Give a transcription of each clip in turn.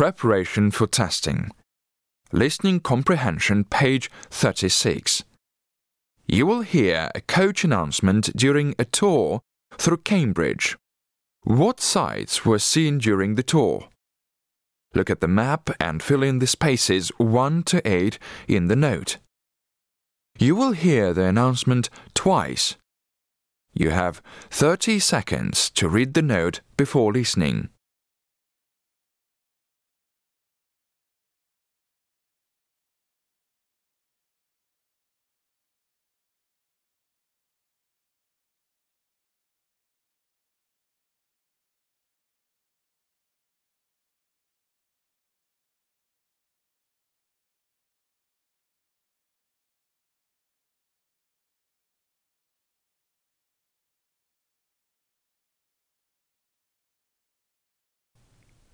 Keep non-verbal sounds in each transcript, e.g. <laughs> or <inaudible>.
Preparation for testing. Listening comprehension, page 36. You will hear a coach announcement during a tour through Cambridge. What sights were seen during the tour? Look at the map and fill in the spaces 1 to 8 in the note. You will hear the announcement twice. You have 30 seconds to read the note before listening.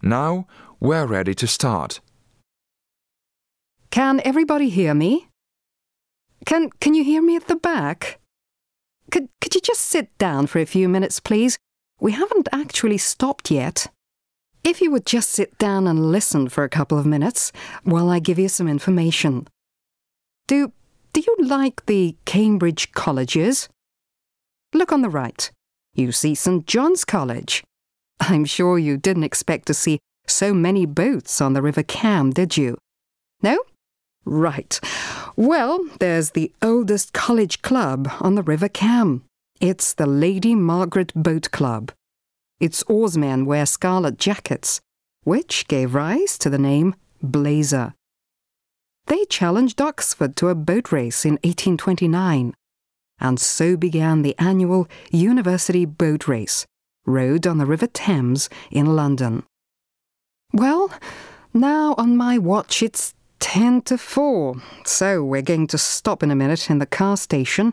Now we're ready to start. Can everybody hear me? Can can you hear me at the back? Could could you just sit down for a few minutes, please? We haven't actually stopped yet. If you would just sit down and listen for a couple of minutes while I give you some information. Do do you like the Cambridge colleges? Look on the right. You see St John's College. I'm sure you didn't expect to see so many boats on the River Cam, did you? No? Right. Well, there's the oldest college club on the River Cam. It's the Lady Margaret Boat Club. Its oarsmen wear scarlet jackets, which gave rise to the name Blazer. They challenged Oxford to a boat race in 1829, and so began the annual University Boat Race, rowed on the River Thames in London. Well, now on my watch it's ten to four, so we're going to stop in a minute in the car station,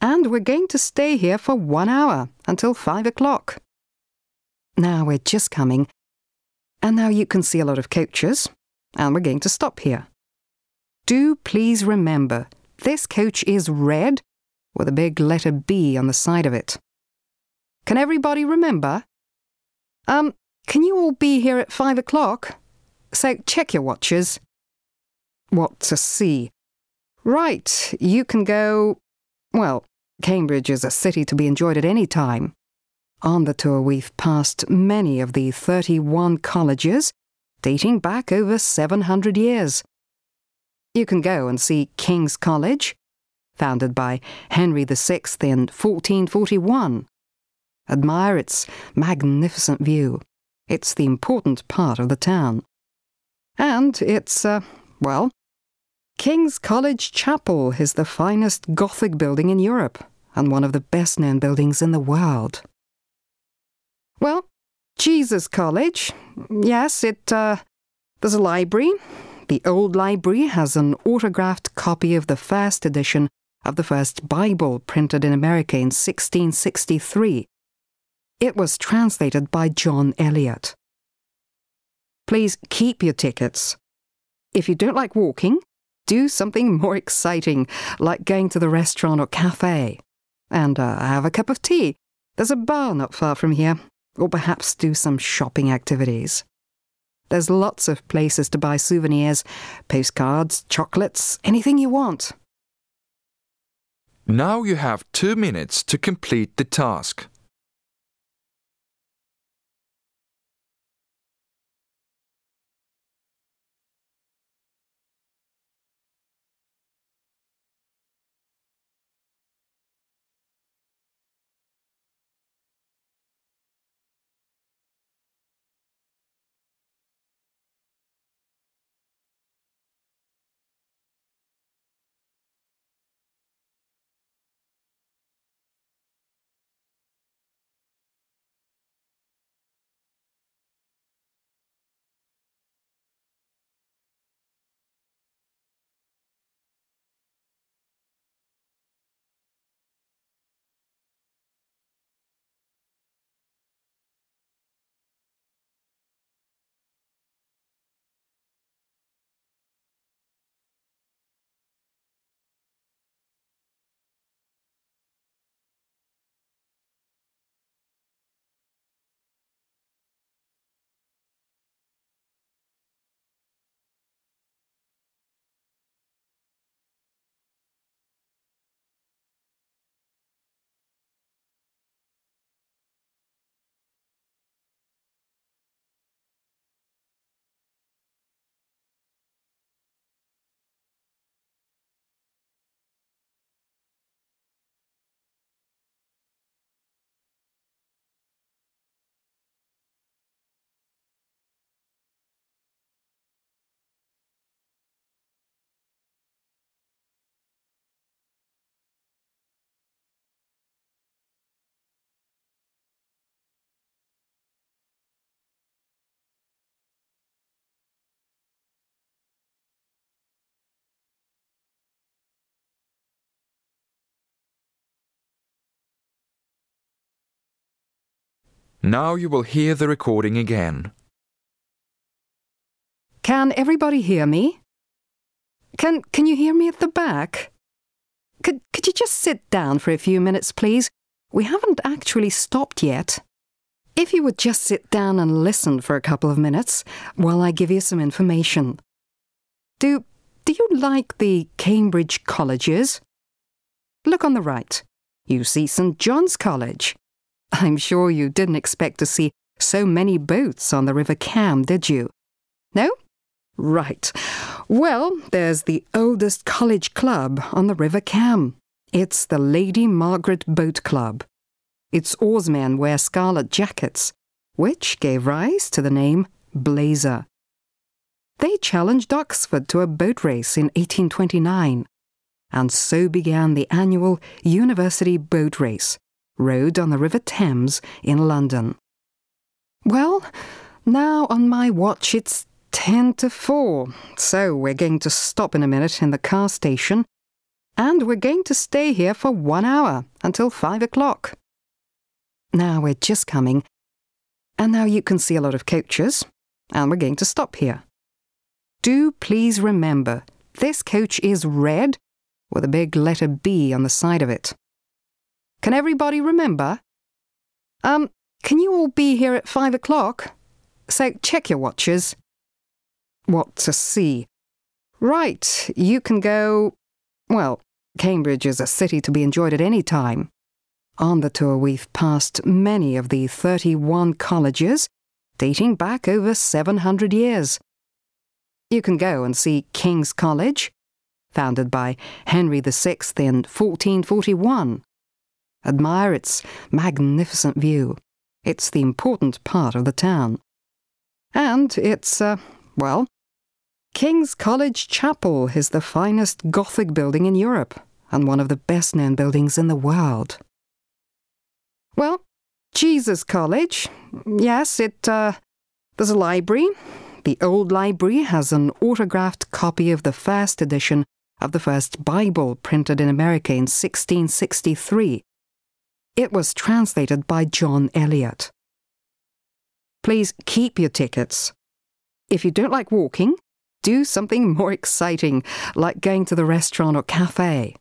and we're going to stay here for one hour until five o'clock. Now we're just coming, and now you can see a lot of coaches, and we're going to stop here. Do please remember this coach is red with a big letter B on the side of it. Can everybody remember? Um, can you all be here at five o'clock? So check your watches. What to see? Right, you can go. Well, Cambridge is a city to be enjoyed at any time. On the tour, we've passed many of the 31 colleges, dating back over 700 years. You can go and see King's College, founded by Henry VI in 1441. Admire its magnificent view. It's the important part of the town. And it's, uh, well, King's College Chapel is the finest Gothic building in Europe and one of the best known buildings in the world. Well, Jesus College, yes, it, uh, there's a library. The old library has an autographed copy of the first edition of the first Bible printed in America in 1663. It was translated by John Eliot. Please keep your tickets. If you don't like walking, do something <laughs> more exciting, like going to the restaurant or cafe. And uh, have a cup of tea. There's a bar not far from here. Or perhaps do some shopping activities. There's lots of places to buy souvenirs, postcards, chocolates, anything you want. Now you have two minutes to complete the task. Now you will hear the recording again. Can everybody hear me? Can can you hear me at the back? Could could you just sit down for a few minutes, please? We haven't actually stopped yet. If you would just sit down and listen for a couple of minutes while I give you some information. Do do you like the Cambridge colleges? Look on the right. You see St John's College. I'm sure you didn't expect to see so many boats on the River Cam, did you? No? Right. Well, there's the oldest college club on the River Cam. It's the Lady Margaret Boat Club. Its oarsmen wear scarlet jackets, which gave rise to the name Blazer. They challenged Oxford to a boat race in 1829, and so began the annual University Boat Race, rowed on the River Thames in London. Well, now on my watch it's 10 to 4, so we're going to stop in a minute in the car station, and we're going to stay here for one hour until 5 o'clock. Now we're just coming, and now you can see a lot of coaches, and we're going to stop here. Do please remember, this coach is red with a big letter B on the side of it. Can everybody remember? Um, can you all be here at five o'clock? So check your watches. What to see? Right, you can go. Well, Cambridge is a city to be enjoyed at any time. On the tour, we've passed many of the 31 colleges, dating back over 700 years. You can go and see King's College, founded by Henry VI in 1441. Admire its magnificent view. It's the important part of the town. And it's, uh, well, King's College Chapel is the finest Gothic building in Europe and one of the best known buildings in the world. Well, Jesus College, yes, it, uh, there's a library. The old library has an autographed copy of the first edition of the first Bible printed in America in 1663. It was translated by John Eliot. Please keep your tickets. If you don't like walking, do something <laughs> more exciting, like going to the restaurant or cafe.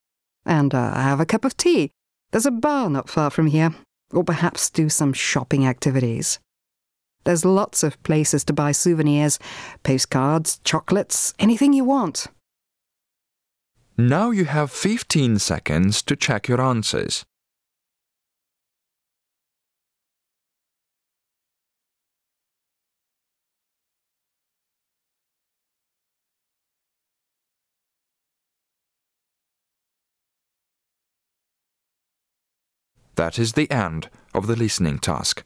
And uh, have a cup of tea. There's a bar not far from here. Or perhaps do some shopping activities. There's lots of places to buy souvenirs, postcards, chocolates, anything you want. Now you have 15 seconds to check your answers. That is the end of the listening task.